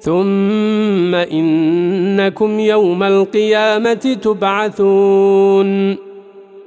ثم إنكم يوم القيامة تبعثون.